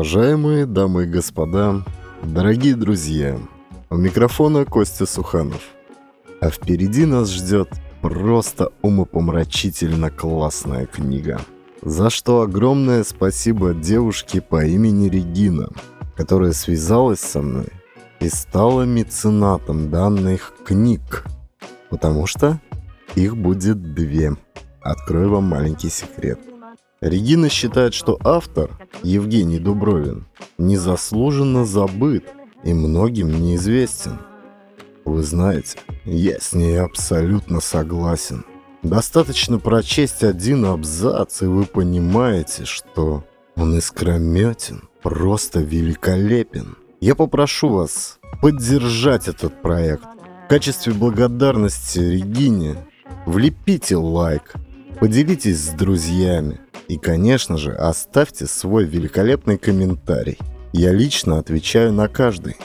Уважаемые дамы и господа, дорогие друзья, у микрофона Костя Суханов. А впереди нас ждет просто умопомрачительно классная книга. За что огромное спасибо девушке по имени Регина, которая связалась со мной и стала меценатом данных книг, потому что их будет две. Открою вам маленький секрет. Регина считает, что автор, Евгений Дубровин, незаслуженно забыт и многим неизвестен. Вы знаете, я с ней абсолютно согласен. Достаточно прочесть один абзац, и вы понимаете, что он искрометен, просто великолепен. Я попрошу вас поддержать этот проект. В качестве благодарности Регине влепите лайк, поделитесь с друзьями и, конечно же, оставьте свой великолепный комментарий. Я лично отвечаю на каждый.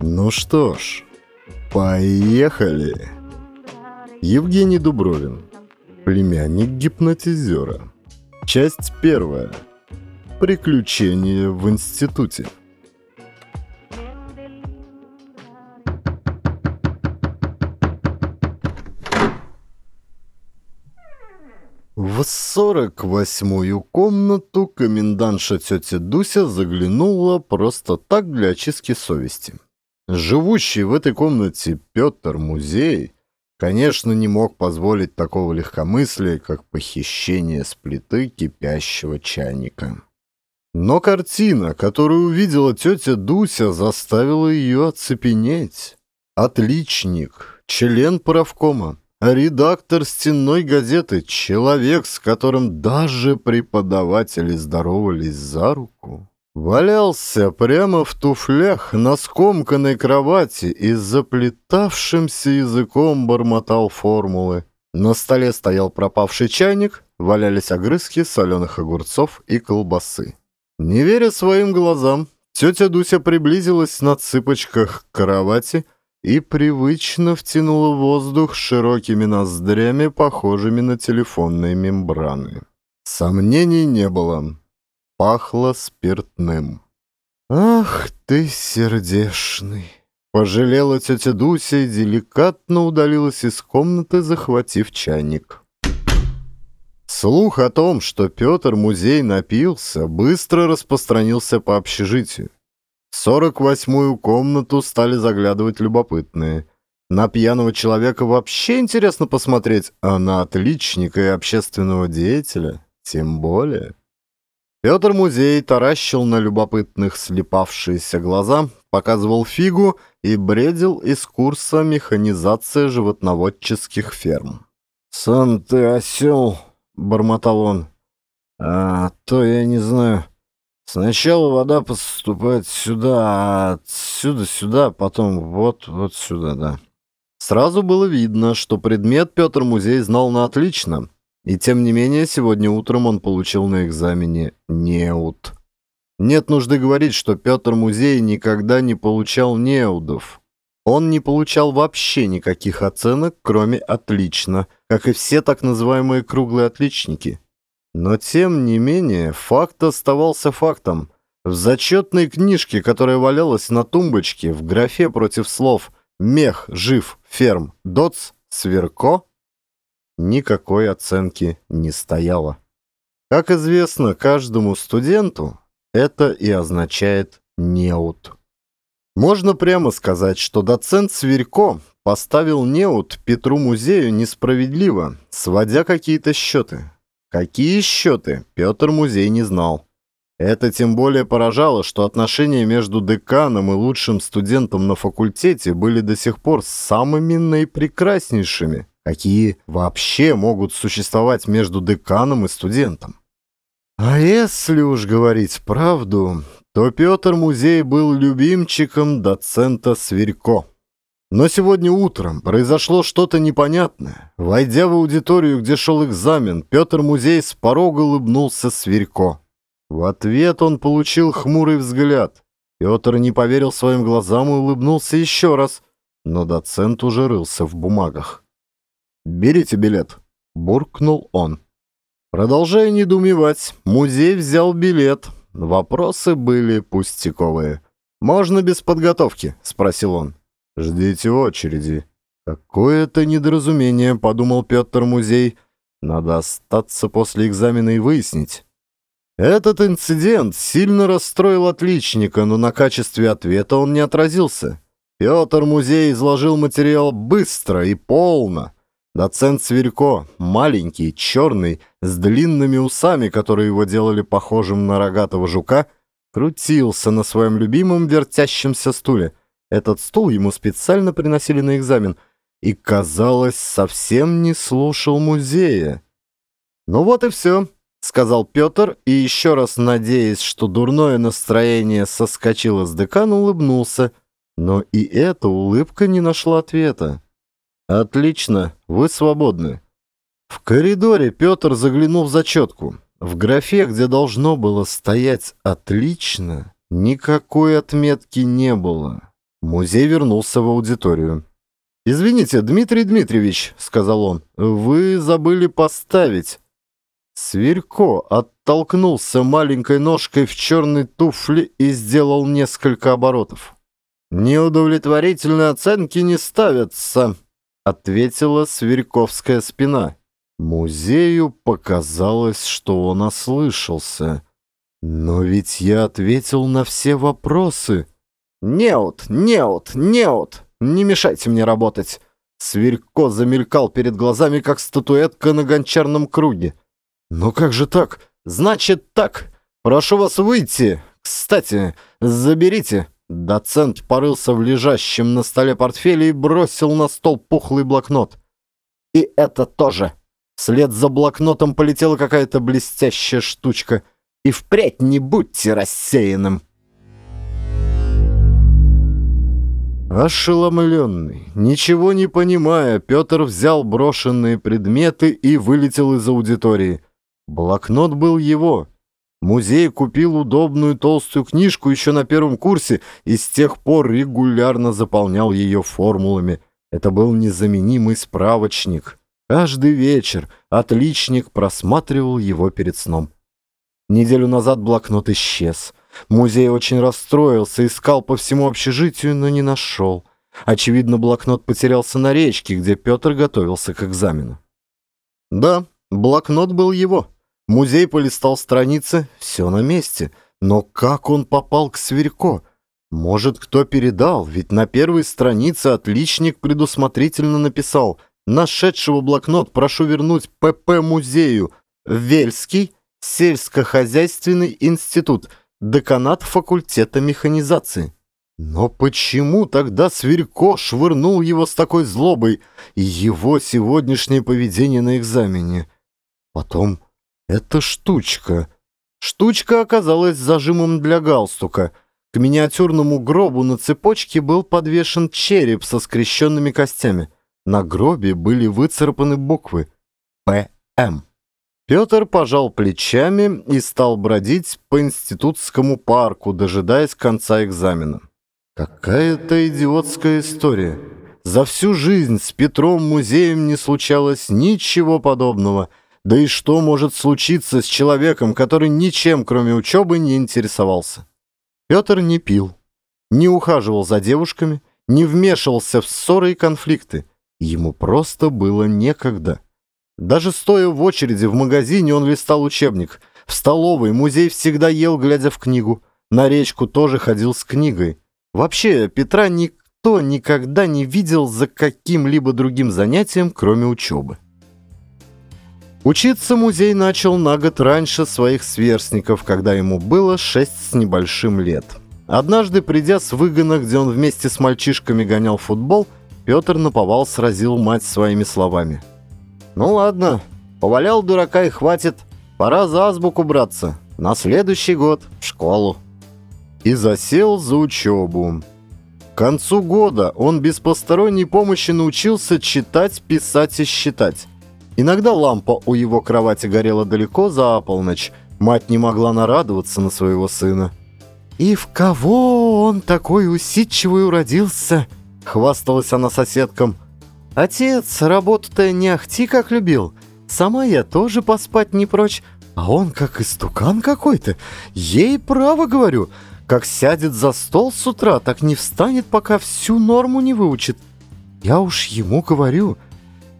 Ну что ж, поехали! Евгений Дубровин, племянник гипнотизера. Часть первая. Приключения в институте. В сорок восьмую комнату комендантша тетя Дуся заглянула просто так для очистки совести. Живущий в этой комнате Петр Музей, конечно, не мог позволить такого легкомыслия, как похищение с плиты кипящего чайника. Но картина, которую увидела тетя Дуся, заставила ее оцепенеть. Отличник, член правкома, Редактор стенной газеты, человек, с которым даже преподаватели здоровались за руку, валялся прямо в туфлях на скомканной кровати и заплетавшимся языком бормотал формулы. На столе стоял пропавший чайник, валялись огрызки соленых огурцов и колбасы. Не веря своим глазам, тетя Дуся приблизилась на цыпочках к кровати — и привычно втянула воздух широкими ноздрями, похожими на телефонные мембраны. Сомнений не было. Пахло спиртным. «Ах ты, сердешный!» Пожалела тетя Дуся и деликатно удалилась из комнаты, захватив чайник. Слух о том, что Петр музей напился, быстро распространился по общежитию. В сорок восьмую комнату стали заглядывать любопытные. На пьяного человека вообще интересно посмотреть, а на отличника и общественного деятеля тем более. Петр Музей таращил на любопытных слепавшиеся глаза, показывал фигу и бредил из курса механизация животноводческих ферм. «Сам ты осел!» — бормотал он. «А то я не знаю, Сначала вода поступает сюда, а отсюда сюда, потом вот, вот сюда, да. Сразу было видно, что предмет Петр Музей знал на отлично, и тем не менее сегодня утром он получил на экзамене неуд. Нет нужды говорить, что Петр Музей никогда не получал неудов. Он не получал вообще никаких оценок, кроме «отлично», как и все так называемые круглые отличники – но тем не менее, факт оставался фактом. В зачетной книжке, которая валялась на тумбочке, в графе против слов «мех», «жив», «ферм», «доц», «сверко» никакой оценки не стояло. Как известно каждому студенту, это и означает «неуд». Можно прямо сказать, что доцент Сверько поставил неуд Петру Музею несправедливо, сводя какие-то счеты. Какие счеты, Петр Музей не знал. Это тем более поражало, что отношения между деканом и лучшим студентом на факультете были до сих пор самыми наипрекраснейшими, какие вообще могут существовать между деканом и студентом. А если уж говорить правду, то Петр Музей был любимчиком доцента Сверько. Но сегодня утром произошло что-то непонятное. Войдя в аудиторию, где шел экзамен, Петр Музей с порога улыбнулся Сверько. В ответ он получил хмурый взгляд. Петр не поверил своим глазам и улыбнулся еще раз, но доцент уже рылся в бумагах. «Берите билет», — буркнул он. Продолжая недоумевать, музей взял билет. Вопросы были пустяковые. «Можно без подготовки?» — спросил он. «Ждите очереди». «Какое-то недоразумение», — подумал Петр Музей. «Надо остаться после экзамена и выяснить». Этот инцидент сильно расстроил отличника, но на качестве ответа он не отразился. Петр Музей изложил материал быстро и полно. Доцент Сверько, маленький, черный, с длинными усами, которые его делали похожим на рогатого жука, крутился на своем любимом вертящемся стуле. Этот стул ему специально приносили на экзамен и, казалось, совсем не слушал музея. Ну вот и все. — сказал Петр, и еще раз надеясь, что дурное настроение соскочило с декана, улыбнулся. Но и эта улыбка не нашла ответа. «Отлично, вы свободны». В коридоре Петр заглянул в зачетку. В графе, где должно было стоять «отлично», никакой отметки не было. Музей вернулся в аудиторию. «Извините, Дмитрий Дмитриевич», — сказал он, — «вы забыли поставить». Сверько оттолкнулся маленькой ножкой в черной туфле и сделал несколько оборотов. «Неудовлетворительные оценки не ставятся», — ответила Сверьковская спина. Музею показалось, что он ослышался. «Но ведь я ответил на все вопросы». «Неут, неут, неут! Не мешайте мне работать!» Сверько замелькал перед глазами, как статуэтка на гончарном круге. «Но как же так? Значит так! Прошу вас выйти! Кстати, заберите!» Доцент порылся в лежащем на столе портфеле и бросил на стол пухлый блокнот. «И это тоже!» Вслед за блокнотом полетела какая-то блестящая штучка. «И впредь не будьте рассеянным!» Ошеломленный, ничего не понимая, Петр взял брошенные предметы и вылетел из аудитории. Блокнот был его. Музей купил удобную толстую книжку еще на первом курсе и с тех пор регулярно заполнял ее формулами. Это был незаменимый справочник. Каждый вечер отличник просматривал его перед сном. Неделю назад блокнот исчез. Музей очень расстроился, искал по всему общежитию, но не нашел. Очевидно, блокнот потерялся на речке, где Петр готовился к экзамену. Да, блокнот был его. Музей полистал страницы, все на месте. Но как он попал к Сверько? Может, кто передал, ведь на первой странице отличник предусмотрительно написал «Нашедшего блокнот прошу вернуть ПП музею. Вельский, сельскохозяйственный институт, деканат факультета механизации». Но почему тогда Сверько швырнул его с такой злобой и его сегодняшнее поведение на экзамене? Потом это штучка. Штучка оказалась зажимом для галстука. К миниатюрному гробу на цепочке был подвешен череп со скрещенными костями. На гробе были выцарапаны буквы «ПМ». Петр пожал плечами и стал бродить по институтскому парку, дожидаясь конца экзамена. Какая-то идиотская история. За всю жизнь с Петром музеем не случалось ничего подобного — да и что может случиться с человеком, который ничем, кроме учебы, не интересовался? Петр не пил, не ухаживал за девушками, не вмешивался в ссоры и конфликты. Ему просто было некогда. Даже стоя в очереди в магазине, он листал учебник. В столовой музей всегда ел, глядя в книгу. На речку тоже ходил с книгой. Вообще, Петра никто никогда не видел за каким-либо другим занятием, кроме учебы. Учиться музей начал на год раньше своих сверстников, когда ему было шесть с небольшим лет. Однажды, придя с выгона, где он вместе с мальчишками гонял футбол, Петр наповал сразил мать своими словами. «Ну ладно, повалял дурака и хватит, пора за азбуку браться, на следующий год в школу». И засел за учебу. К концу года он без посторонней помощи научился читать, писать и считать. Иногда лампа у его кровати горела далеко за полночь. Мать не могла нарадоваться на своего сына. «И в кого он такой усидчивый уродился?» — хвасталась она соседкам. «Отец работу-то не ахти как любил. Сама я тоже поспать не прочь. А он как истукан какой-то. Ей право говорю. Как сядет за стол с утра, так не встанет, пока всю норму не выучит. Я уж ему говорю,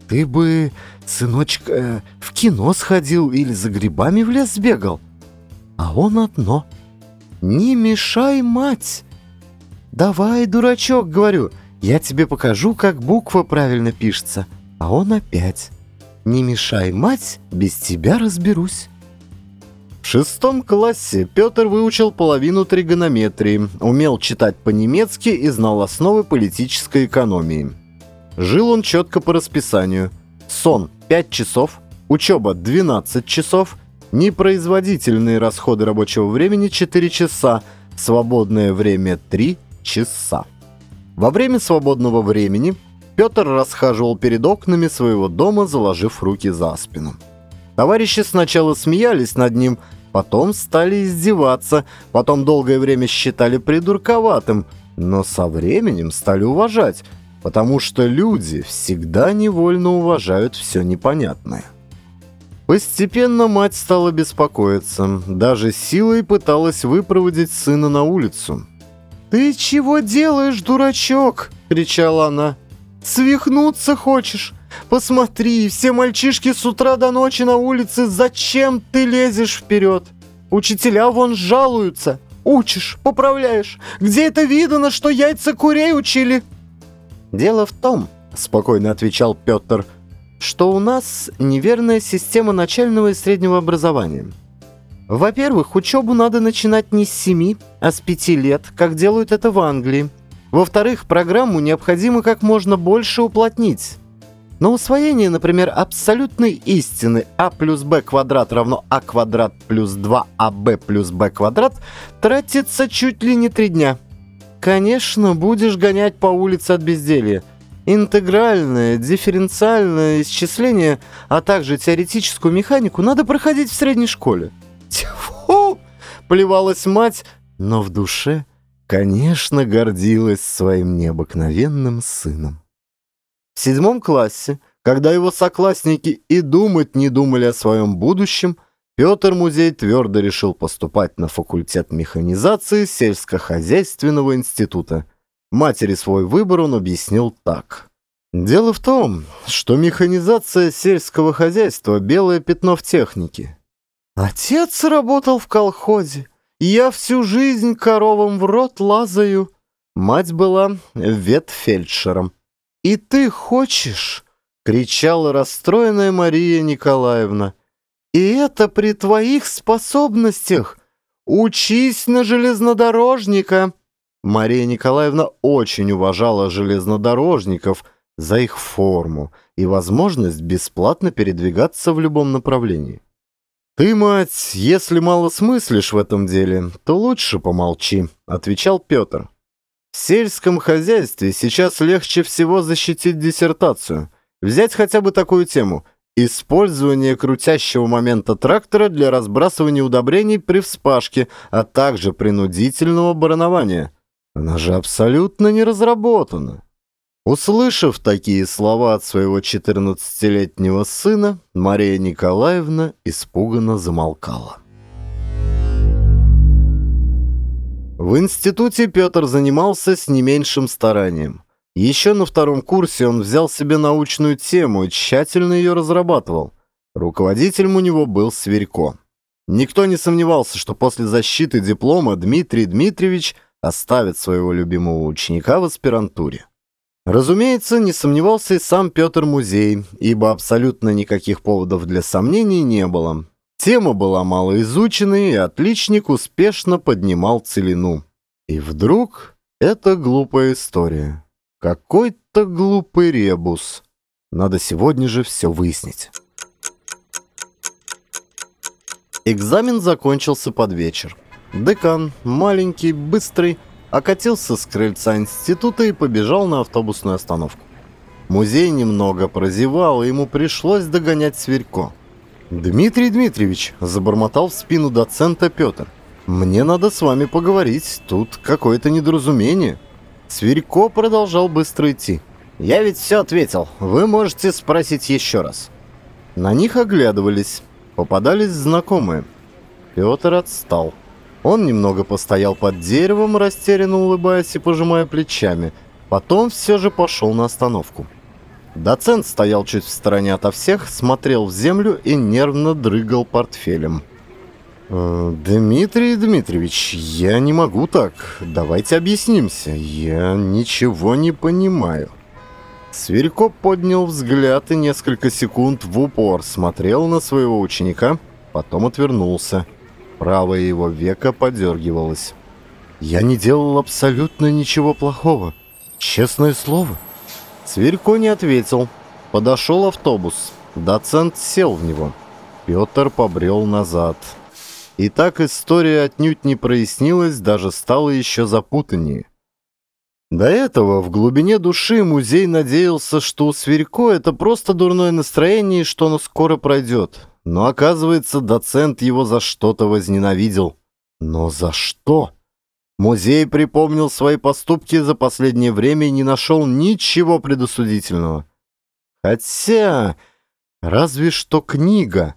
ты бы, сыночек, э, в кино сходил или за грибами в лес сбегал. А он одно. Не мешай, мать. Давай, дурачок, говорю, я тебе покажу, как буква правильно пишется. А он опять. Не мешай, мать, без тебя разберусь. В шестом классе Петр выучил половину тригонометрии, умел читать по-немецки и знал основы политической экономии. Жил он четко по расписанию. Сон 5 часов, учеба 12 часов, непроизводительные расходы рабочего времени 4 часа, свободное время 3 часа. Во время свободного времени Петр расхаживал перед окнами своего дома, заложив руки за спину. Товарищи сначала смеялись над ним, потом стали издеваться, потом долгое время считали придурковатым, но со временем стали уважать, потому что люди всегда невольно уважают все непонятное. Постепенно мать стала беспокоиться, даже силой пыталась выпроводить сына на улицу. «Ты чего делаешь, дурачок?» — кричала она. «Свихнуться хочешь? Посмотри, все мальчишки с утра до ночи на улице, зачем ты лезешь вперед? Учителя вон жалуются. Учишь, поправляешь. Где это видано, что яйца курей учили?» «Дело в том», — спокойно отвечал Петр, «что у нас неверная система начального и среднего образования». Во-первых, учебу надо начинать не с 7, а с 5 лет, как делают это в Англии. Во-вторых, программу необходимо как можно больше уплотнить. На усвоение, например, абсолютной истины а плюс b квадрат равно а квадрат плюс 2аб плюс b квадрат тратится чуть ли не 3 дня. Конечно, будешь гонять по улице от безделья. Интегральное, дифференциальное исчисление, а также теоретическую механику надо проходить в средней школе. Тьфу! Плевалась мать, но в душе, конечно, гордилась своим необыкновенным сыном. В седьмом классе, когда его соклассники и думать не думали о своем будущем, Петр Музей твердо решил поступать на факультет механизации сельскохозяйственного института. Матери свой выбор он объяснил так. Дело в том, что механизация сельского хозяйства – белое пятно в технике. Отец работал в колхозе. Я всю жизнь коровам в рот лазаю. Мать была ветфельдшером. «И ты хочешь?» — кричала расстроенная Мария Николаевна. «И это при твоих способностях! Учись на железнодорожника!» Мария Николаевна очень уважала железнодорожников за их форму и возможность бесплатно передвигаться в любом направлении. «Ты, мать, если мало смыслишь в этом деле, то лучше помолчи», — отвечал Петр. «В сельском хозяйстве сейчас легче всего защитить диссертацию. Взять хотя бы такую тему — использование крутящего момента трактора для разбрасывания удобрений при вспашке, а также принудительного баранования. Она же абсолютно не разработана». Услышав такие слова от своего 14-летнего сына, Мария Николаевна испуганно замолкала. В институте Петр занимался с не меньшим старанием. Еще на втором курсе он взял себе научную тему и тщательно ее разрабатывал. Руководителем у него был Сверько. Никто не сомневался, что после защиты диплома Дмитрий Дмитриевич оставит своего любимого ученика в аспирантуре. Разумеется, не сомневался и сам Петр Музей, ибо абсолютно никаких поводов для сомнений не было. Тема была малоизученной, и отличник успешно поднимал целину. И вдруг это глупая история. Какой-то глупый ребус. Надо сегодня же все выяснить. Экзамен закончился под вечер. Декан, маленький, быстрый, окатился с крыльца института и побежал на автобусную остановку. Музей немного прозевал, и ему пришлось догонять Сверько. «Дмитрий Дмитриевич», — забормотал в спину доцента Петр, — «мне надо с вами поговорить, тут какое-то недоразумение». Сверько продолжал быстро идти. «Я ведь все ответил, вы можете спросить еще раз». На них оглядывались. попадались знакомые. Петр отстал. Он немного постоял под деревом, растерянно улыбаясь и пожимая плечами. Потом все же пошел на остановку. Доцент стоял чуть в стороне ото всех, смотрел в землю и нервно дрыгал портфелем. «Э, «Дмитрий Дмитриевич, я не могу так. Давайте объяснимся. Я ничего не понимаю». Сверько поднял взгляд и несколько секунд в упор смотрел на своего ученика, потом отвернулся. Правое его веко подергивалось. «Я не делал абсолютно ничего плохого. Честное слово». Сверько не ответил. Подошел автобус. Доцент сел в него. Петр побрел назад. И так история отнюдь не прояснилась, даже стала еще запутаннее. До этого в глубине души музей надеялся, что у Сверько это просто дурное настроение и что оно скоро пройдет. Но оказывается, доцент его за что-то возненавидел. Но за что? Музей припомнил свои поступки за последнее время и не нашел ничего предосудительного. Хотя, разве что книга.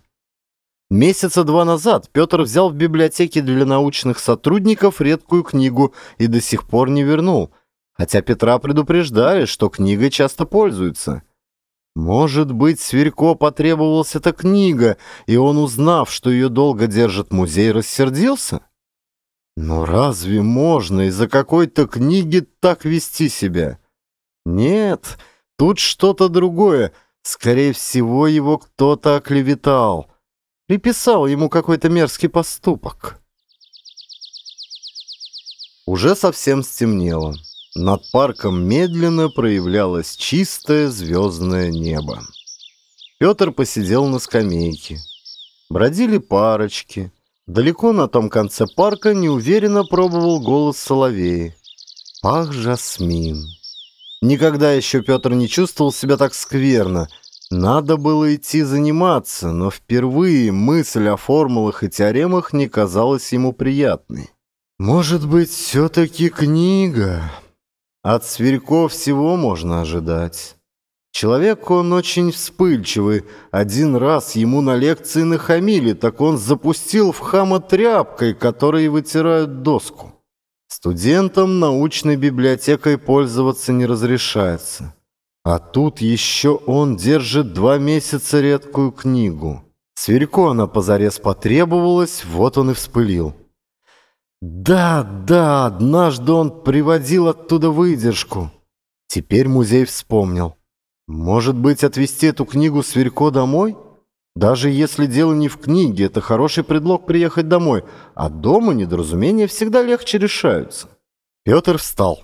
Месяца два назад Петр взял в библиотеке для научных сотрудников редкую книгу и до сих пор не вернул, хотя Петра предупреждали, что книгой часто пользуются. Может быть, Сверько потребовалась эта книга, и он, узнав, что ее долго держит музей, рассердился? Но разве можно из-за какой-то книги так вести себя? Нет, тут что-то другое. Скорее всего, его кто-то оклеветал. Приписал ему какой-то мерзкий поступок. Уже совсем стемнело. Над парком медленно проявлялось чистое звездное небо. Петр посидел на скамейке. Бродили парочки. Далеко на том конце парка неуверенно пробовал голос соловей. Пах жасмин. Никогда еще Петр не чувствовал себя так скверно. Надо было идти заниматься, но впервые мысль о формулах и теоремах не казалась ему приятной. «Может быть, все-таки книга?» От Сверько всего можно ожидать. Человек он очень вспыльчивый. Один раз ему на лекции нахамили, так он запустил в хама тряпкой, которой вытирают доску. Студентам научной библиотекой пользоваться не разрешается. А тут еще он держит два месяца редкую книгу. Сверько она позарез потребовалась, вот он и вспылил. Да, да, однажды он приводил оттуда выдержку. Теперь музей вспомнил. Может быть, отвезти эту книгу Сверько домой? Даже если дело не в книге, это хороший предлог приехать домой, а дома недоразумения всегда легче решаются. Петр встал.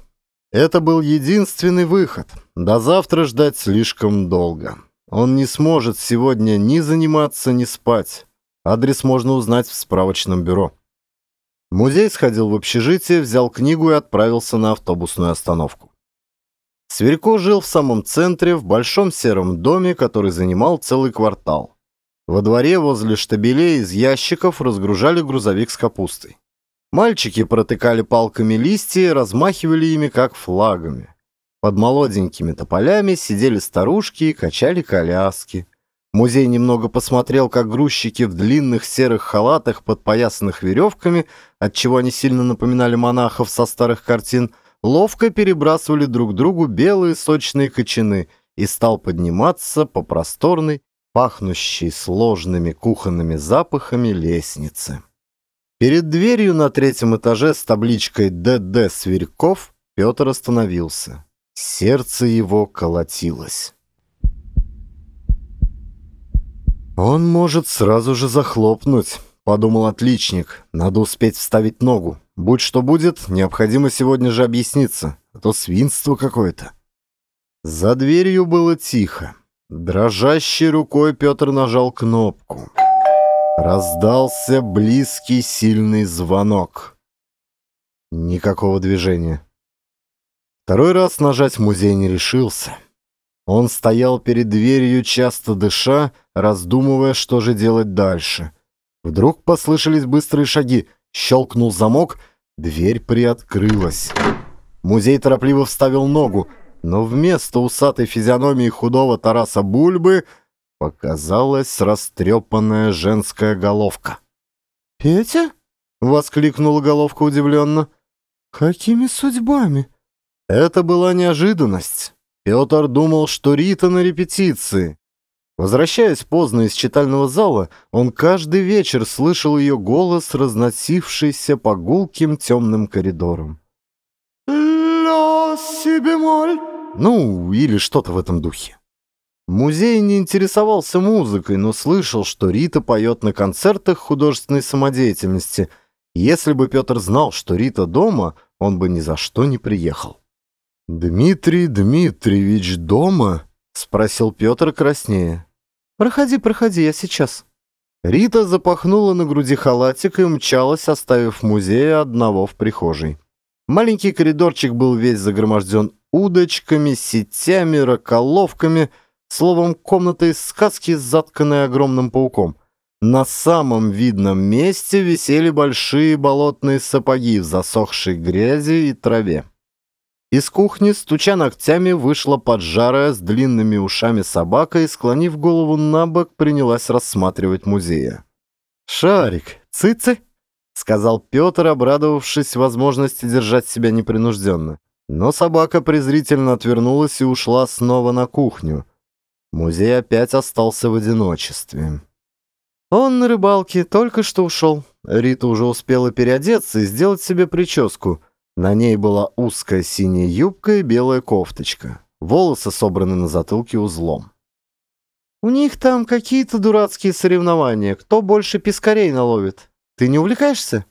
Это был единственный выход. До завтра ждать слишком долго. Он не сможет сегодня ни заниматься, ни спать. Адрес можно узнать в справочном бюро. Музей сходил в общежитие, взял книгу и отправился на автобусную остановку. Сверько жил в самом центре, в большом сером доме, который занимал целый квартал. Во дворе возле штабелей из ящиков разгружали грузовик с капустой. Мальчики протыкали палками листья и размахивали ими, как флагами. Под молоденькими тополями сидели старушки и качали коляски. Музей немного посмотрел, как грузчики в длинных серых халатах, подпоясанных веревками, отчего они сильно напоминали монахов со старых картин, ловко перебрасывали друг другу белые сочные кочаны и стал подниматься по просторной, пахнущей сложными кухонными запахами лестнице. Перед дверью на третьем этаже с табличкой «ДД Сверьков» Петр остановился. Сердце его колотилось. «Он может сразу же захлопнуть», — подумал отличник. «Надо успеть вставить ногу. Будь что будет, необходимо сегодня же объясниться, а то свинство какое-то». За дверью было тихо. Дрожащей рукой Петр нажал кнопку. Раздался близкий сильный звонок. Никакого движения. Второй раз нажать музей не решился. Он стоял перед дверью, часто дыша, раздумывая, что же делать дальше. Вдруг послышались быстрые шаги. Щелкнул замок, дверь приоткрылась. Музей торопливо вставил ногу, но вместо усатой физиономии худого Тараса Бульбы показалась растрепанная женская головка. «Петя?» — воскликнула головка удивленно. «Какими судьбами?» Это была неожиданность. Петр думал, что Рита на репетиции. Возвращаясь поздно из читального зала, он каждый вечер слышал ее голос, разносившийся по гулким темным коридорам. «Ля си бемоль!» Ну, или что-то в этом духе. Музей не интересовался музыкой, но слышал, что Рита поет на концертах художественной самодеятельности. Если бы Петр знал, что Рита дома, он бы ни за что не приехал. «Дмитрий Дмитриевич дома?» — спросил Петр краснее. «Проходи, проходи, я сейчас». Рита запахнула на груди халатик и мчалась, оставив музея одного в прихожей. Маленький коридорчик был весь загроможден удочками, сетями, раколовками, словом, комната из сказки, затканная огромным пауком. На самом видном месте висели большие болотные сапоги в засохшей грязи и траве. Из кухни, стуча ногтями, вышла поджарая с длинными ушами собака и, склонив голову на бок, принялась рассматривать музея. «Шарик, цыцы!» — сказал Петр, обрадовавшись возможности держать себя непринужденно. Но собака презрительно отвернулась и ушла снова на кухню. Музей опять остался в одиночестве. «Он на рыбалке только что ушел». Рита уже успела переодеться и сделать себе прическу — на ней была узкая синяя юбка и белая кофточка. Волосы собраны на затылке узлом. «У них там какие-то дурацкие соревнования. Кто больше пескарей наловит? Ты не увлекаешься?»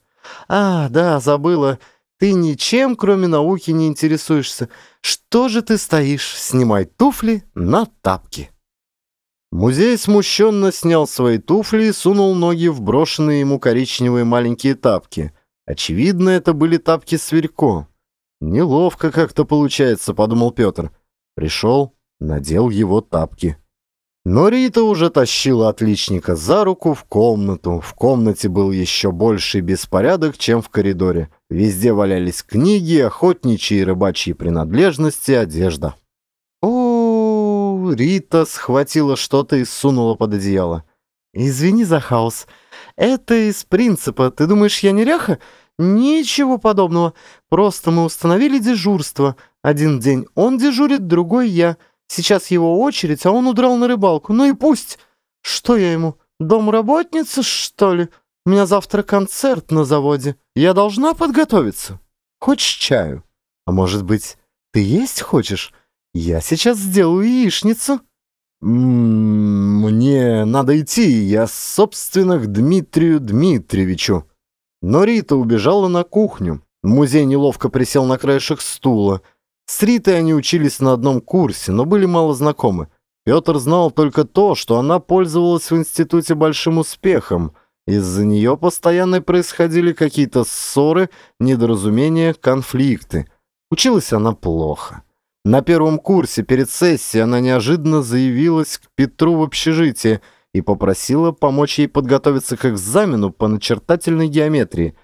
«А, да, забыла. Ты ничем, кроме науки, не интересуешься. Что же ты стоишь? Снимай туфли на тапки». Музей смущенно снял свои туфли и сунул ноги в брошенные ему коричневые маленькие тапки. Очевидно, это были тапки Сверько. «Неловко как-то получается», — подумал Петр. Пришел, надел его тапки. Но Рита уже тащила отличника за руку в комнату. В комнате был еще больший беспорядок, чем в коридоре. Везде валялись книги, охотничьи и рыбачьи принадлежности, одежда. О, Рита схватила что-то и сунула под одеяло. «Извини за хаос. Это из принципа. Ты думаешь, я неряха? Ничего подобного. Просто мы установили дежурство. Один день он дежурит, другой я. Сейчас его очередь, а он удрал на рыбалку. Ну и пусть. Что я ему, домработница, что ли? У меня завтра концерт на заводе. Я должна подготовиться. Хочешь чаю? А может быть, ты есть хочешь? Я сейчас сделаю яичницу. «Мне надо идти, я, собственно, к Дмитрию Дмитриевичу». Но Рита убежала на кухню. Музей неловко присел на краешек стула. С Ритой они учились на одном курсе, но были мало знакомы. Петр знал только то, что она пользовалась в институте большим успехом. Из-за нее постоянно происходили какие-то ссоры, недоразумения, конфликты. Училась она плохо. На первом курсе перед сессией она неожиданно заявилась к Петру в общежитие и попросила помочь ей подготовиться к экзамену по начертательной геометрии,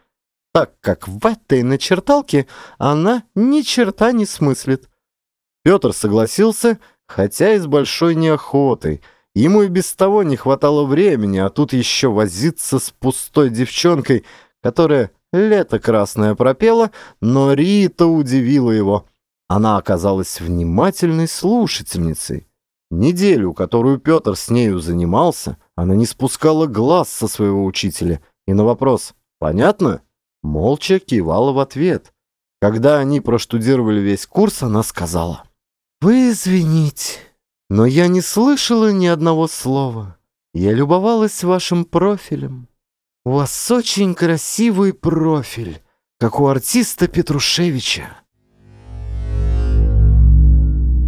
так как в этой начерталке она ни черта не смыслит. Петр согласился, хотя и с большой неохотой. Ему и без того не хватало времени, а тут еще возиться с пустой девчонкой, которая лето красное пропела, но Рита удивила его — она оказалась внимательной слушательницей. Неделю, которую Петр с нею занимался, она не спускала глаз со своего учителя и на вопрос «Понятно?» молча кивала в ответ. Когда они проштудировали весь курс, она сказала «Вы извините, но я не слышала ни одного слова. Я любовалась вашим профилем. У вас очень красивый профиль, как у артиста Петрушевича.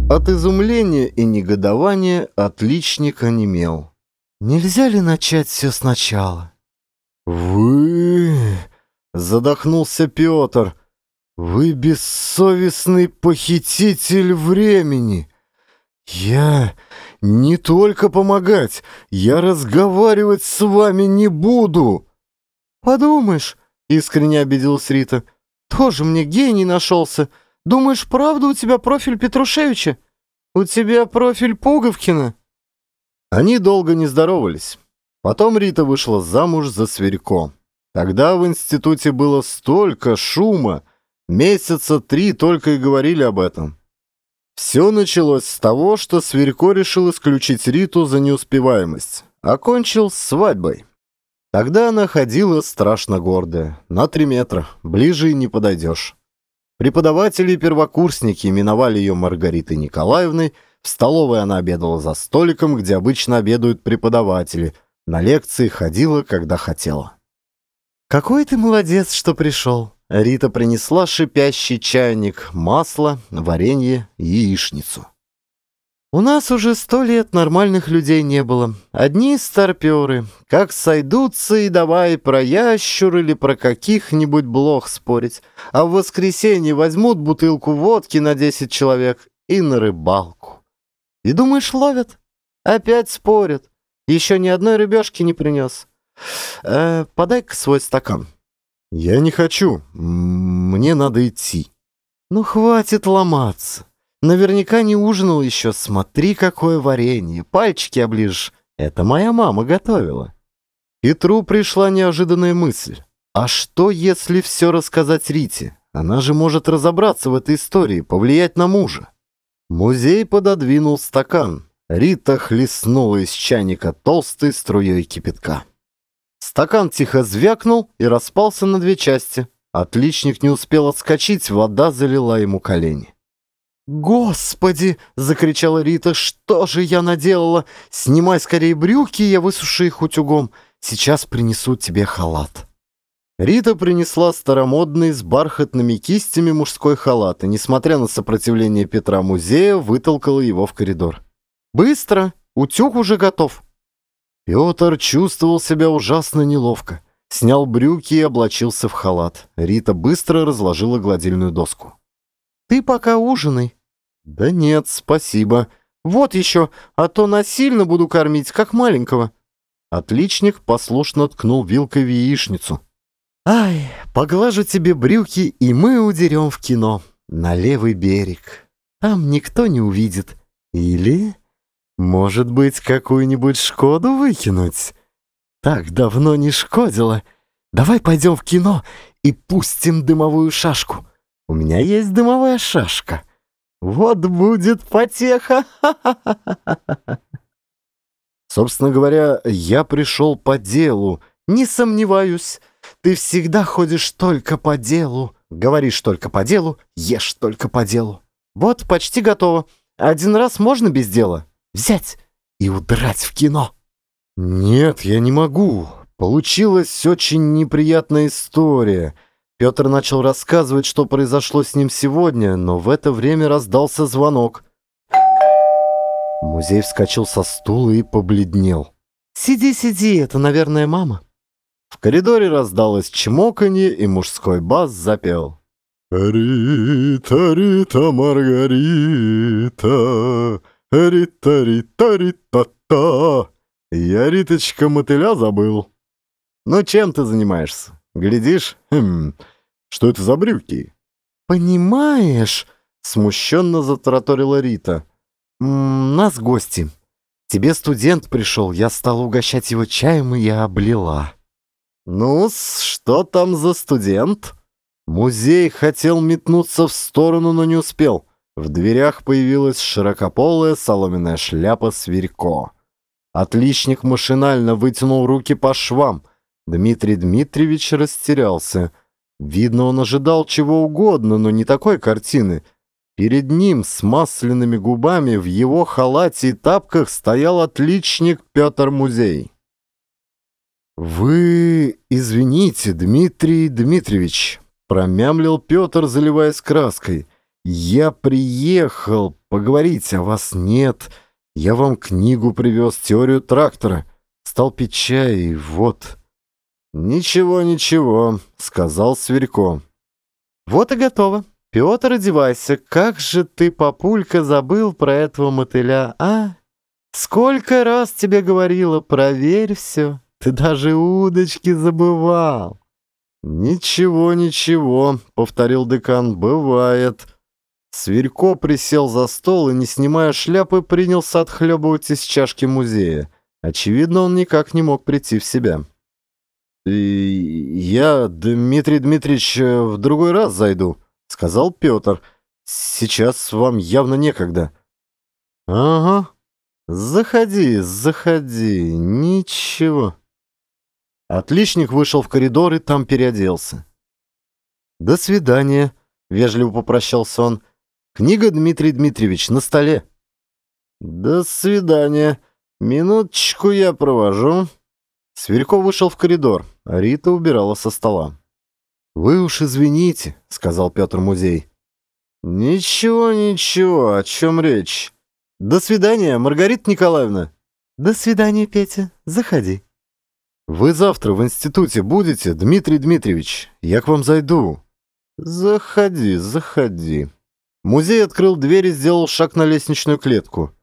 От изумления и негодования отличник онемел. «Нельзя ли начать все сначала?» «Вы...» — задохнулся Петр. «Вы бессовестный похититель времени. Я не только помогать, я разговаривать с вами не буду». «Подумаешь», — искренне обиделась Рита, — «тоже мне гений нашелся». Думаешь, правда у тебя профиль Петрушевича? У тебя профиль Пуговкина?» Они долго не здоровались. Потом Рита вышла замуж за Сверько. Тогда в институте было столько шума, месяца три только и говорили об этом. Все началось с того, что Сверько решил исключить Риту за неуспеваемость. Окончил свадьбой. Тогда она ходила страшно гордая, на три метра, ближе и не подойдешь. Преподаватели и первокурсники именовали ее Маргаритой Николаевной, в столовой она обедала за столиком, где обычно обедают преподаватели, на лекции ходила, когда хотела. «Какой ты молодец, что пришел!» Рита принесла шипящий чайник, масло, варенье, яичницу. У нас уже сто лет нормальных людей не было. Одни старперы, как сойдутся и давай про ящур или про каких-нибудь блох спорить. А в воскресенье возьмут бутылку водки на десять человек и на рыбалку. И думаешь, ловят? Опять спорят. Еще ни одной рыбешки не принес. Э, Подай-ка свой стакан. Я не хочу. Мне надо идти. Ну, хватит ломаться. Наверняка не ужинал еще. Смотри, какое варенье. Пальчики оближешь. Это моя мама готовила. Петру пришла неожиданная мысль. А что, если все рассказать Рите? Она же может разобраться в этой истории, повлиять на мужа. Музей пододвинул стакан. Рита хлестнула из чайника толстой струей кипятка. Стакан тихо звякнул и распался на две части. Отличник не успел отскочить, вода залила ему колени. «Господи!» — закричала Рита. «Что же я наделала? Снимай скорее брюки, я высушу их утюгом. Сейчас принесут тебе халат». Рита принесла старомодный с бархатными кистями мужской халат и, несмотря на сопротивление Петра музея, вытолкала его в коридор. «Быстро! Утюг уже готов!» Петр чувствовал себя ужасно неловко. Снял брюки и облачился в халат. Рита быстро разложила гладильную доску. «Ты пока ужинай». «Да нет, спасибо». «Вот еще, а то насильно буду кормить, как маленького». Отличник послушно ткнул вилкой в яичницу. «Ай, поглажу тебе брюки, и мы удерем в кино, на левый берег. Там никто не увидит. Или, может быть, какую-нибудь Шкоду выкинуть? Так давно не шкодила. Давай пойдем в кино и пустим дымовую шашку». У меня есть дымовая шашка. Вот будет потеха. Собственно говоря, я пришел по делу. Не сомневаюсь. Ты всегда ходишь только по делу. Говоришь только по делу, ешь только по делу. Вот, почти готово. Один раз можно без дела? Взять и удрать в кино. Нет, я не могу. Получилась очень неприятная история. Петр начал рассказывать, что произошло с ним сегодня, но в это время раздался звонок. Музей вскочил со стула и побледнел. «Сиди, сиди, это, наверное, мама». В коридоре раздалось чмоканье, и мужской бас запел. «Рита, Рита, Маргарита, Рита, Рита, Рита-та, я, Риточка, мотыля забыл. Ну, чем ты занимаешься?» Глядишь, хм, что это за брюки? Понимаешь, смущенно затраторила Рита. М нас гости. Тебе студент пришел, я стала угощать его чаем, и я облила. ну что там за студент? Музей хотел метнуться в сторону, но не успел. В дверях появилась широкополая соломенная шляпа Сверько. Отличник машинально вытянул руки по швам — Дмитрий Дмитриевич растерялся. Видно, он ожидал чего угодно, но не такой картины. Перед ним с масляными губами в его халате и тапках стоял отличник Петр Музей. «Вы извините, Дмитрий Дмитриевич», — промямлил Петр, заливаясь краской. «Я приехал, поговорить о вас нет. Я вам книгу привез, теорию трактора. Стал пить чай, и вот...» «Ничего, ничего», — сказал Сверько. «Вот и готово. Петр, одевайся. Как же ты, папулька, забыл про этого мотыля, а? Сколько раз тебе говорила, проверь все. Ты даже удочки забывал». «Ничего, ничего», — повторил декан, — «бывает». Сверько присел за стол и, не снимая шляпы, принялся отхлебывать из чашки музея. Очевидно, он никак не мог прийти в себя. «Я, Дмитрий Дмитриевич, в другой раз зайду», — сказал Петр. «Сейчас вам явно некогда». «Ага, заходи, заходи, ничего». Отличник вышел в коридор и там переоделся. «До свидания», — вежливо попрощался он. «Книга, Дмитрий Дмитриевич, на столе». «До свидания. Минуточку я провожу». Сверько вышел в коридор, а Рита убирала со стола. «Вы уж извините», — сказал Петр Музей. «Ничего, ничего, о чем речь? До свидания, Маргарита Николаевна». «До свидания, Петя. Заходи». «Вы завтра в институте будете, Дмитрий Дмитриевич? Я к вам зайду». «Заходи, заходи». Музей открыл дверь и сделал шаг на лестничную клетку.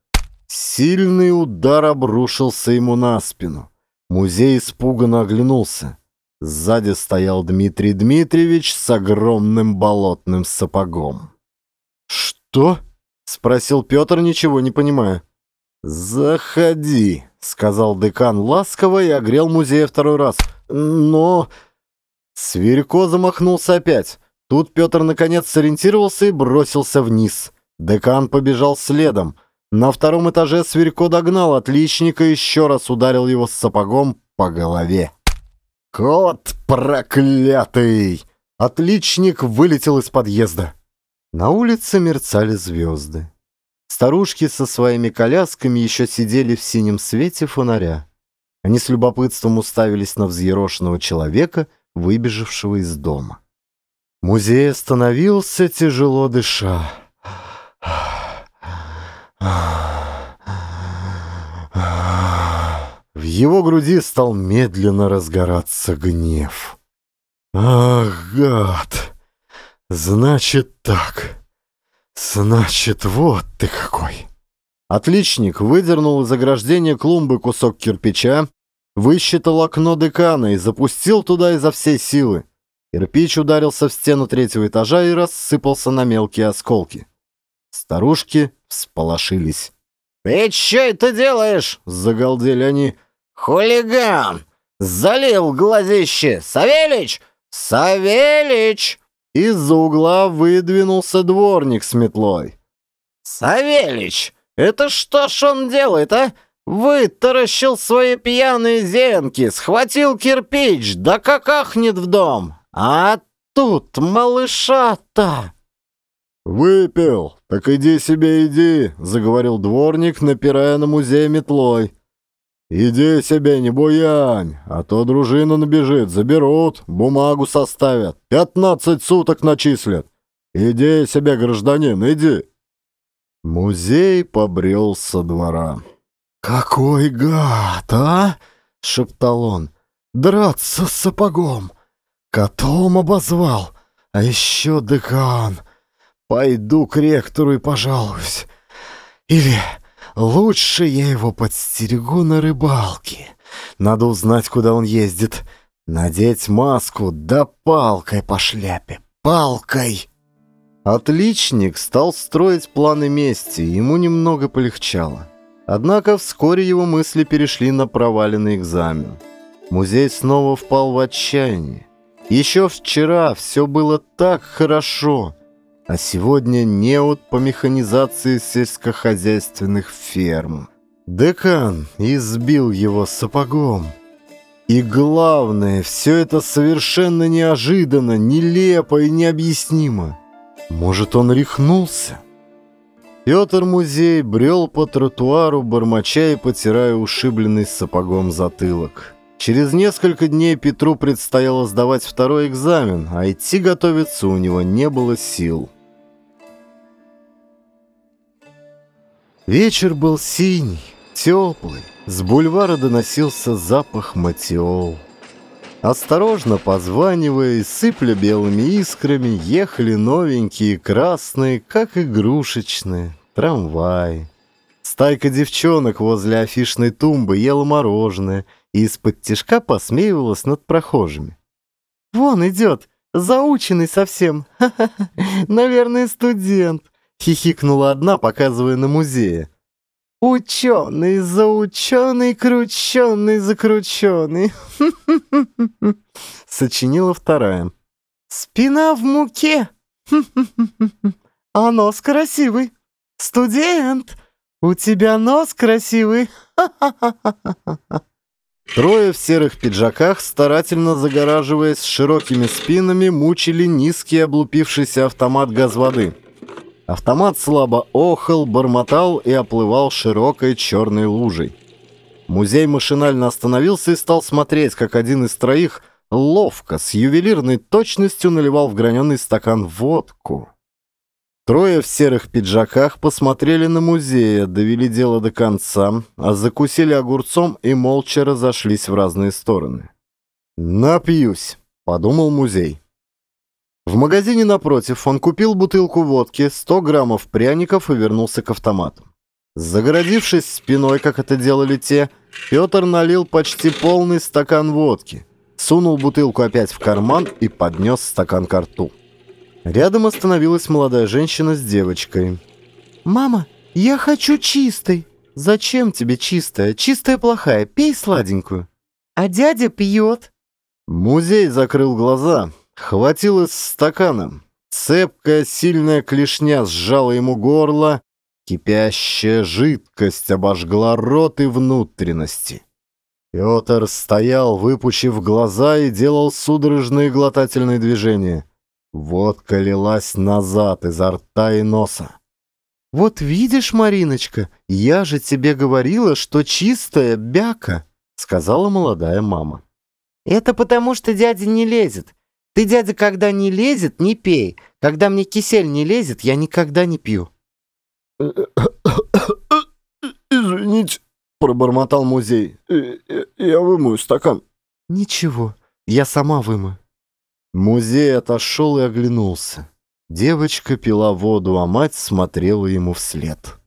Сильный удар обрушился ему на спину. Музей испуганно оглянулся. Сзади стоял Дмитрий Дмитриевич с огромным болотным сапогом. «Что?» — спросил Петр, ничего не понимая. «Заходи», — сказал декан ласково и огрел музея второй раз. «Но...» Сверько замахнулся опять. Тут Петр наконец сориентировался и бросился вниз. Декан побежал следом. На втором этаже Сверько догнал отличника и еще раз ударил его с сапогом по голове. «Кот проклятый!» Отличник вылетел из подъезда. На улице мерцали звезды. Старушки со своими колясками еще сидели в синем свете фонаря. Они с любопытством уставились на взъерошенного человека, выбежавшего из дома. Музей остановился, тяжело дыша. В его груди стал медленно разгораться гнев. «Ах, гад! Значит так!» «Значит, вот ты какой!» Отличник выдернул из ограждения клумбы кусок кирпича, высчитал окно декана и запустил туда изо всей силы. Кирпич ударился в стену третьего этажа и рассыпался на мелкие осколки. Старушки всполошились. «Ты что это делаешь?» — загалдели они. «Хулиган! Залил глазище! Савельич! Савельич!» Из-за угла выдвинулся дворник с метлой. «Савельич, это что ж он делает, а? Вытаращил свои пьяные зенки, схватил кирпич, да как ахнет в дом. А тут малыша-то!» «Выпил, так иди себе иди», — заговорил дворник, напирая на музей метлой. «Иди себе, не буянь, а то дружина набежит, заберут, бумагу составят, пятнадцать суток начислят. Иди себе, гражданин, иди». Музей побрел со двора. «Какой гад, а?» — шептал он. «Драться с сапогом! Котом обозвал, а еще декан. Пойду к ректору и пожалуюсь. Или Лучше я его подстерегу на рыбалке. Надо узнать, куда он ездит. Надеть маску, да палкой по шляпе. Палкой!» Отличник стал строить планы мести, ему немного полегчало. Однако вскоре его мысли перешли на проваленный экзамен. Музей снова впал в отчаяние. Еще вчера все было так хорошо — а сегодня неуд по механизации сельскохозяйственных ферм. Декан избил его сапогом. И главное, все это совершенно неожиданно, нелепо и необъяснимо. Может, он рехнулся? Петр Музей брел по тротуару, бормоча и потирая ушибленный сапогом затылок. Через несколько дней Петру предстояло сдавать второй экзамен, а идти готовиться у него не было сил. Вечер был синий, теплый, с бульвара доносился запах матиол. Осторожно позванивая и сыпля белыми искрами, ехали новенькие красные, как игрушечные, трамваи. Стайка девчонок возле афишной тумбы ела мороженое и из-под тишка посмеивалась над прохожими. «Вон идет, заученный совсем, ха -ха -ха. наверное, студент. Хихикнула одна, показывая на музее. Ученый, заученый, крученый, закрученый. Сочинила вторая. Спина в муке. А нос красивый. Студент, у тебя нос красивый. Трое в серых пиджаках, старательно загораживаясь широкими спинами, мучили низкий облупившийся автомат газ воды. Автомат слабо охал, бормотал и оплывал широкой черной лужей. Музей машинально остановился и стал смотреть, как один из троих ловко, с ювелирной точностью наливал в граненый стакан водку. Трое в серых пиджаках посмотрели на музея, довели дело до конца, а закусили огурцом и молча разошлись в разные стороны. «Напьюсь», — подумал музей. В магазине напротив он купил бутылку водки, 100 граммов пряников и вернулся к автомату. Загородившись спиной, как это делали те, Петр налил почти полный стакан водки, сунул бутылку опять в карман и поднес стакан к рту. Рядом остановилась молодая женщина с девочкой. «Мама, я хочу чистой». «Зачем тебе чистая? Чистая плохая, пей сладенькую». «А дядя пьет». Музей закрыл глаза, хватил из стакана. Цепкая, сильная клешня сжала ему горло, кипящая жидкость обожгла рот и внутренности. Петр стоял, выпучив глаза, и делал судорожные глотательные движения. Водка лилась назад изо рта и носа. «Вот видишь, Мариночка, я же тебе говорила, что чистая бяка», — сказала молодая мама. «Это потому, что дядя не лезет. Ты, дядя, когда не лезет, не пей. Когда мне кисель не лезет, я никогда не пью». «Извините», — пробормотал музей. «Я вымою стакан». «Ничего, я сама вымою». Музей отошел и оглянулся. Девочка пила воду, а мать смотрела ему вслед.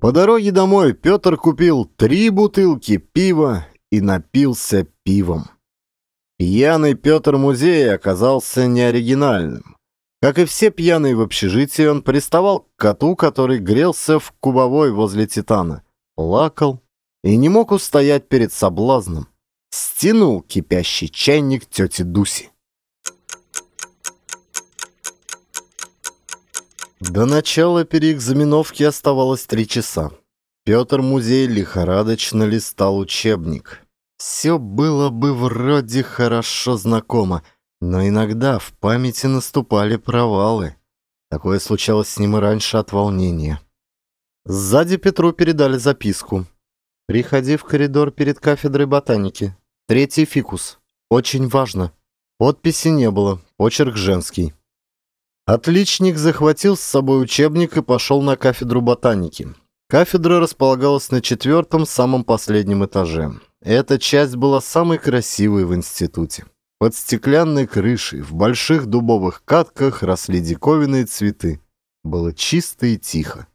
По дороге домой Петр купил три бутылки пива и напился пивом. Пьяный Петр музея оказался неоригинальным. Как и все пьяные в общежитии, он приставал к коту, который грелся в кубовой возле Титана, плакал и не мог устоять перед соблазном стянул кипящий чайник тети Дуси. До начала переэкзаменовки оставалось три часа. Петр Музей лихорадочно листал учебник. Все было бы вроде хорошо знакомо, но иногда в памяти наступали провалы. Такое случалось с ним и раньше от волнения. Сзади Петру передали записку. «Приходи в коридор перед кафедрой ботаники. Третий фикус. Очень важно. Подписи не было, почерк женский. Отличник захватил с собой учебник и пошел на кафедру ботаники. Кафедра располагалась на четвертом, самом последнем этаже. Эта часть была самой красивой в институте. Под стеклянной крышей, в больших дубовых катках росли диковинные цветы. Было чисто и тихо.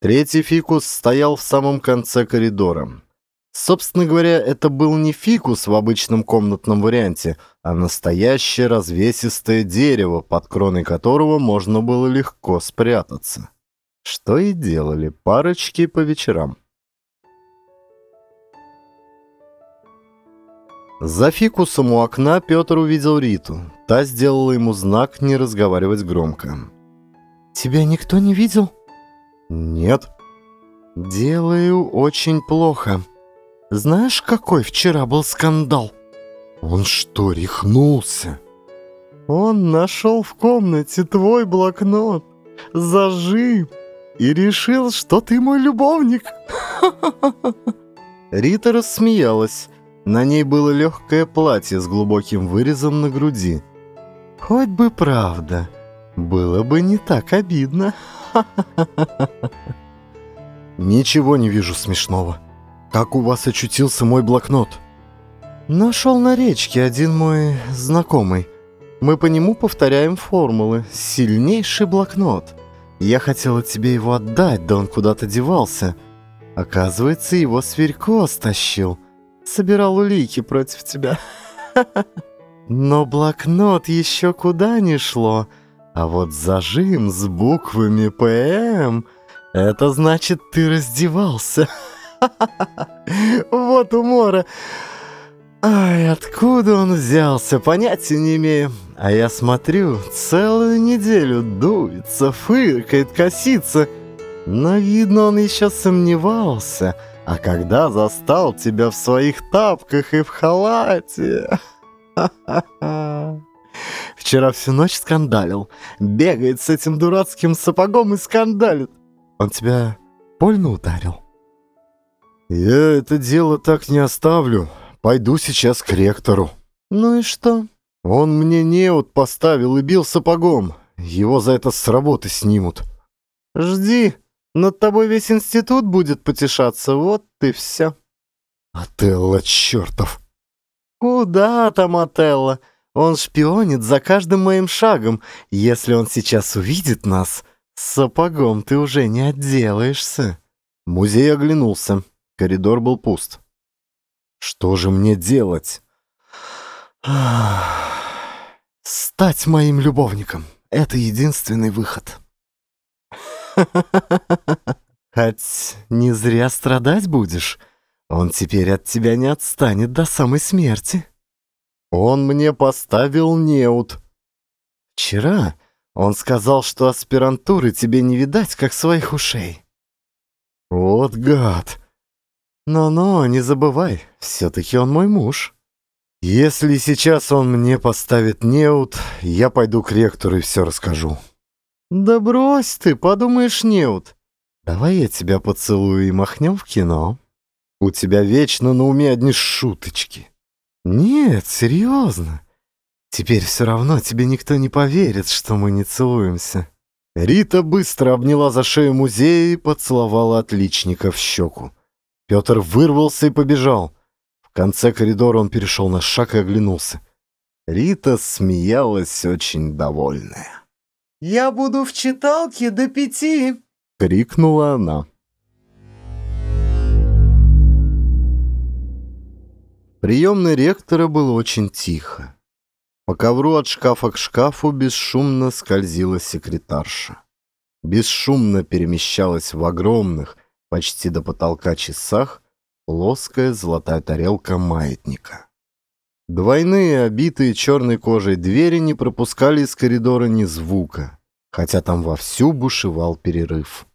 Третий фикус стоял в самом конце коридора. Собственно говоря, это был не фикус в обычном комнатном варианте, а настоящее развесистое дерево, под кроной которого можно было легко спрятаться. Что и делали парочки по вечерам. За фикусом у окна Петр увидел Риту. Та сделала ему знак не разговаривать громко. «Тебя никто не видел?» «Нет». «Делаю очень плохо», знаешь, какой вчера был скандал? Он что, рехнулся? Он нашел в комнате твой блокнот, зажим и решил, что ты мой любовник. Рита рассмеялась. На ней было легкое платье с глубоким вырезом на груди. Хоть бы правда, было бы не так обидно. Ничего не вижу смешного. Как у вас очутился мой блокнот? Нашел на речке один мой знакомый. Мы по нему повторяем формулы. Сильнейший блокнот. Я хотела тебе его отдать, да он куда-то девался. Оказывается, его Сверько стащил. Собирал улики против тебя. Но блокнот еще куда не шло. А вот зажим с буквами ПМ — это значит, ты раздевался. Вот умора. Ай, откуда он взялся, понятия не имею. А я смотрю, целую неделю дуется, фыркает, косится. Но, видно, он еще сомневался. А когда застал тебя в своих тапках и в халате... Вчера всю ночь скандалил. Бегает с этим дурацким сапогом и скандалит. Он тебя больно ударил? Я это дело так не оставлю. Пойду сейчас к ректору. Ну и что? Он мне неуд поставил и бил сапогом. Его за это с работы снимут. Жди, над тобой весь институт будет потешаться, вот и все. Отелло чертов. Куда там Отелло? Он шпионит за каждым моим шагом. Если он сейчас увидит нас, с сапогом ты уже не отделаешься. Музей оглянулся. Коридор был пуст. Что же мне делать? Стать моим любовником. Это единственный выход. Хоть не зря страдать будешь. Он теперь от тебя не отстанет до самой смерти. Он мне поставил неуд. Вчера он сказал, что аспирантуры тебе не видать, как своих ушей. Вот гад. Но-но, не забывай, все-таки он мой муж. Если сейчас он мне поставит неуд, я пойду к ректору и все расскажу. Да брось ты, подумаешь, неуд. Давай я тебя поцелую и махнем в кино. У тебя вечно на уме одни шуточки. Нет, серьезно. Теперь все равно тебе никто не поверит, что мы не целуемся. Рита быстро обняла за шею музея и поцеловала отличника в щеку. Петр вырвался и побежал. В конце коридора он перешел на шаг и оглянулся. Рита смеялась очень довольная. «Я буду в читалке до пяти!» — крикнула она. Приемной ректора было очень тихо. По ковру от шкафа к шкафу бесшумно скользила секретарша. Бесшумно перемещалась в огромных, почти до потолка часах, плоская золотая тарелка маятника. Двойные, обитые черной кожей двери не пропускали из коридора ни звука, хотя там вовсю бушевал перерыв.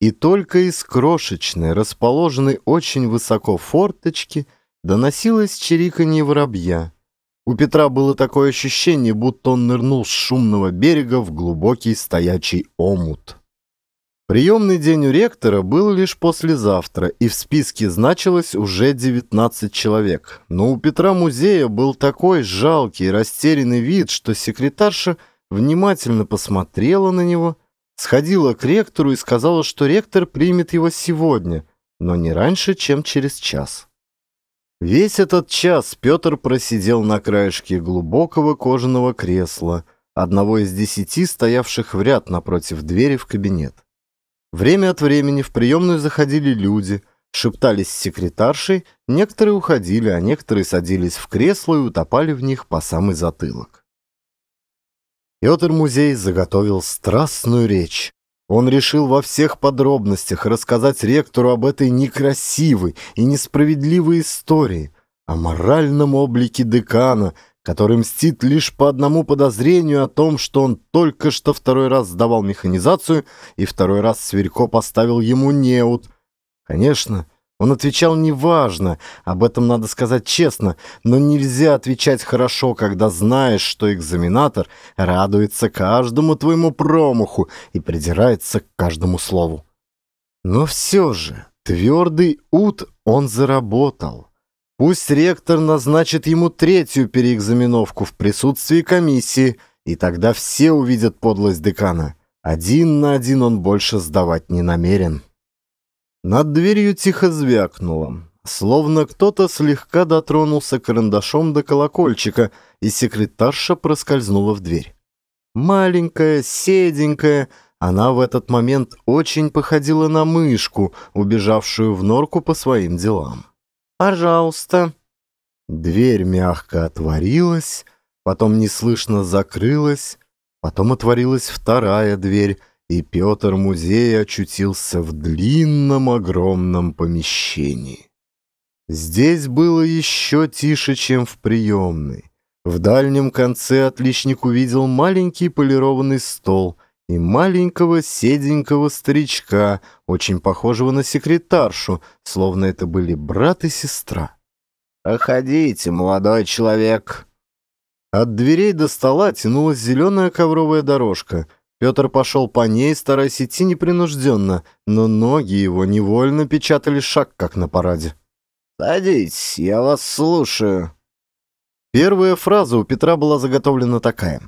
И только из крошечной, расположенной очень высоко форточки, доносилось чириканье воробья. У Петра было такое ощущение, будто он нырнул с шумного берега в глубокий стоячий омут. Приемный день у ректора был лишь послезавтра, и в списке значилось уже 19 человек. Но у Петра музея был такой жалкий растерянный вид, что секретарша внимательно посмотрела на него, сходила к ректору и сказала, что ректор примет его сегодня, но не раньше, чем через час. Весь этот час Петр просидел на краешке глубокого кожаного кресла, одного из десяти стоявших в ряд напротив двери в кабинет. Время от времени в приемную заходили люди, шептались с секретаршей, некоторые уходили, а некоторые садились в кресло и утопали в них по самый затылок. Петр Музей заготовил страстную речь, он решил во всех подробностях рассказать ректору об этой некрасивой и несправедливой истории, о моральном облике декана, который мстит лишь по одному подозрению о том, что он только что второй раз сдавал механизацию и второй раз Сверько поставил ему неуд. Конечно, он отвечал неважно, об этом надо сказать честно, но нельзя отвечать хорошо, когда знаешь, что экзаменатор радуется каждому твоему промаху и придирается к каждому слову. Но все же твердый ут он заработал. Пусть ректор назначит ему третью переэкзаменовку в присутствии комиссии, и тогда все увидят подлость декана. Один на один он больше сдавать не намерен. Над дверью тихо звякнуло, словно кто-то слегка дотронулся карандашом до колокольчика, и секретарша проскользнула в дверь. Маленькая, седенькая, она в этот момент очень походила на мышку, убежавшую в норку по своим делам. «Пожалуйста». Дверь мягко отворилась, потом неслышно закрылась, потом отворилась вторая дверь, и Петр Музей очутился в длинном огромном помещении. Здесь было еще тише, чем в приемной. В дальнем конце отличник увидел маленький полированный стол и маленького седенького старичка, очень похожего на секретаршу, словно это были брат и сестра. «Проходите, молодой человек». От дверей до стола тянулась зеленая ковровая дорожка. Петр пошел по ней, стараясь идти непринужденно, но ноги его невольно печатали шаг, как на параде. «Садитесь, я вас слушаю». Первая фраза у Петра была заготовлена такая.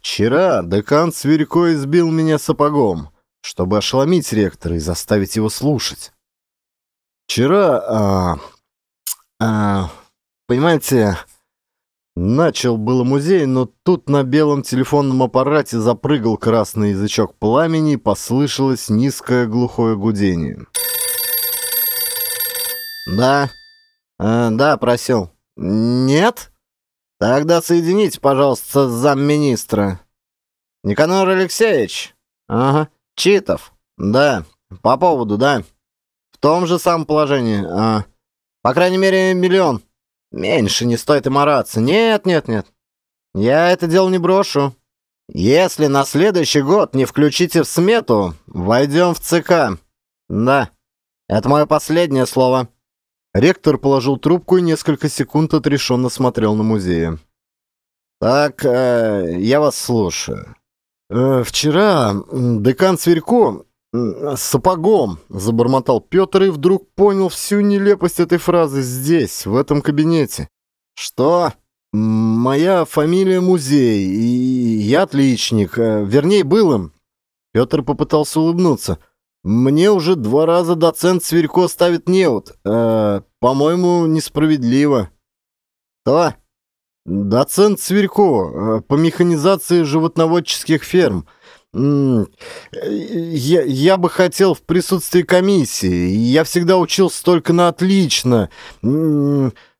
«Вчера декан Сверько избил меня сапогом, чтобы ошеломить ректора и заставить его слушать. Вчера, а, а, понимаете, начал было музей, но тут на белом телефонном аппарате запрыгал красный язычок пламени и послышалось низкое глухое гудение. «Да, э, да, просил. Нет? Тогда соедините, пожалуйста, с замминистра. Никанор Алексеевич? Ага, Читов. Да, по поводу, да. В том же самом положении. А, по крайней мере, миллион. Меньше не стоит и мараться. Нет, нет, нет. Я это дело не брошу. Если на следующий год не включите в смету, войдем в ЦК. Да, это мое последнее слово. Ректор положил трубку и несколько секунд отрешенно смотрел на музея. «Так, э, я вас слушаю». Э, «Вчера декан Сверько с сапогом», — забормотал Петр и вдруг понял всю нелепость этой фразы здесь, в этом кабинете. «Что?» «Моя фамилия Музей, и я отличник, э, вернее, был им». Петр попытался улыбнуться. Мне уже два раза доцент Сверько ставит неуд. Э, по-моему, несправедливо. Кто? Доцент Сверько э, по механизации животноводческих ферм. Я, я бы хотел в присутствии комиссии. Я всегда учился только на отлично.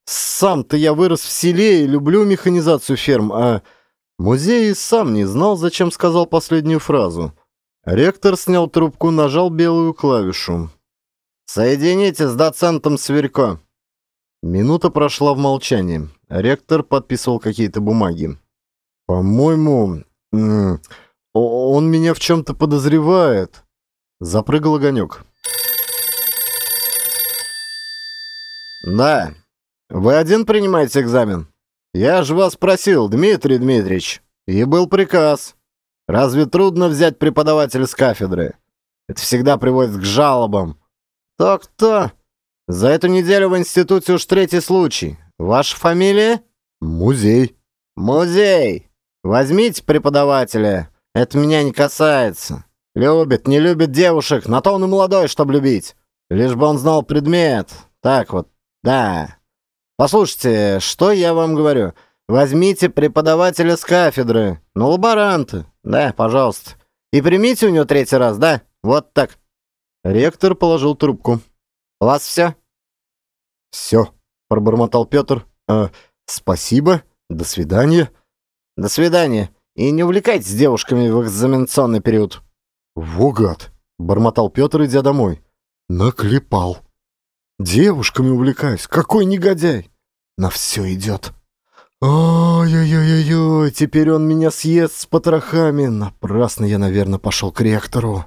Сам-то я вырос в селе и люблю механизацию ферм, а музей сам не знал, зачем сказал последнюю фразу. Ректор снял трубку, нажал белую клавишу. «Соедините с доцентом Сверько». Минута прошла в молчании. Ректор подписывал какие-то бумаги. «По-моему, он меня в чем-то подозревает». Запрыгал огонек. «Да. Вы один принимаете экзамен? Я же вас просил, Дмитрий Дмитриевич. И был приказ». Разве трудно взять преподавателя с кафедры? Это всегда приводит к жалобам. То-кто? За эту неделю в институте уж третий случай. Ваша фамилия? Музей. Музей. Возьмите преподавателя. Это меня не касается. Любит, не любит девушек, на то он и молодой, чтобы любить. Лишь бы он знал предмет. Так вот, да. Послушайте, что я вам говорю? Возьмите преподавателя с кафедры. Ну, лаборанта. Да, пожалуйста. И примите у него третий раз, да? Вот так. Ректор положил трубку. У вас все? Все, пробормотал Петр. А, спасибо. До свидания. До свидания. И не увлекайтесь девушками в экзаменационный период. Во гад, бормотал Петр, идя домой. Наклепал. Девушками увлекаюсь. Какой негодяй. На все идет. Ой-ой-ой-ой, теперь он меня съест с потрохами. Напрасно я, наверное, пошел к ректору.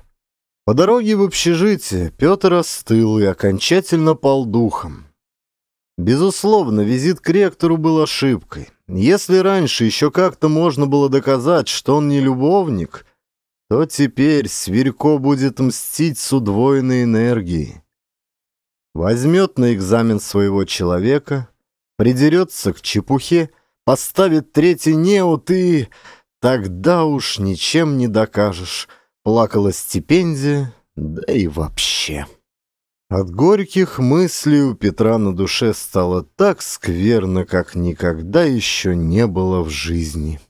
По дороге в общежитие Петр остыл и окончательно пал духом. Безусловно, визит к ректору был ошибкой. Если раньше еще как-то можно было доказать, что он не любовник, то теперь Сверько будет мстить с удвоенной энергией. Возьмет на экзамен своего человека, придерется к чепухе, поставит третий неут и... Тогда уж ничем не докажешь. Плакала стипендия, да и вообще. От горьких мыслей у Петра на душе стало так скверно, как никогда еще не было в жизни.